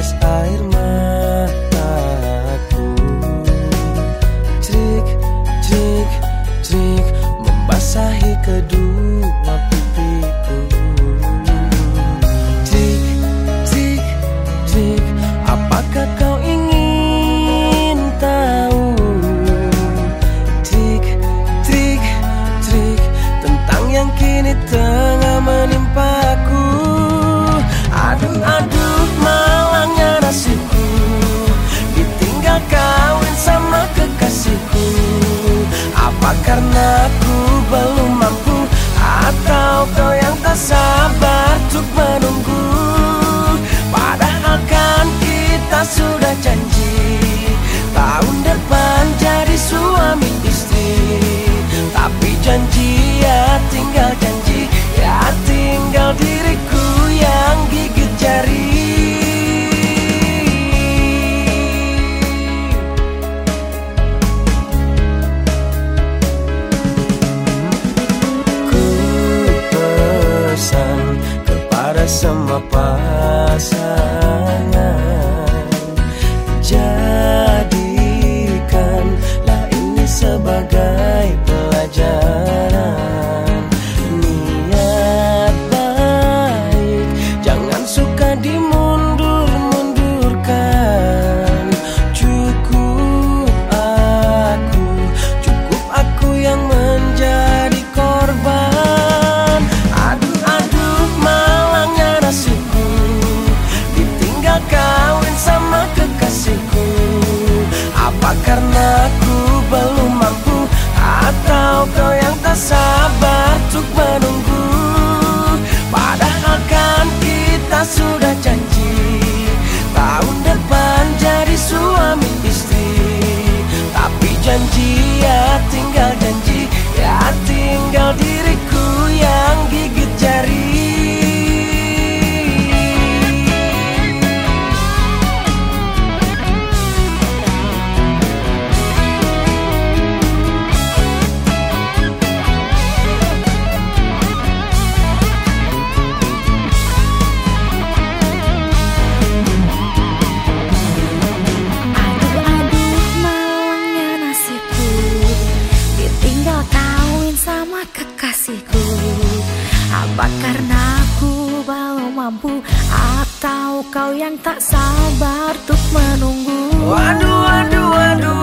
tetes air mataku. Trik, trik, trik Membasahi kedua pipiku. Trik, trik, trik Apakah kau ingin tahu? Trik, trik, trik Tentang yang kini terjadi Atau kau yang tak sabar untuk menunggu. Padahal kan kita sudah janji Tahun depan jadi suami istri. Tapi janji semua pasangan. Jadikanlah Karena aku belum mampu? Atau kau yang tak sabar kekasihku Apa karena aku belum mampu? Atau kau yang tak sabar untuk menunggu? Waduh, waduh, waduh,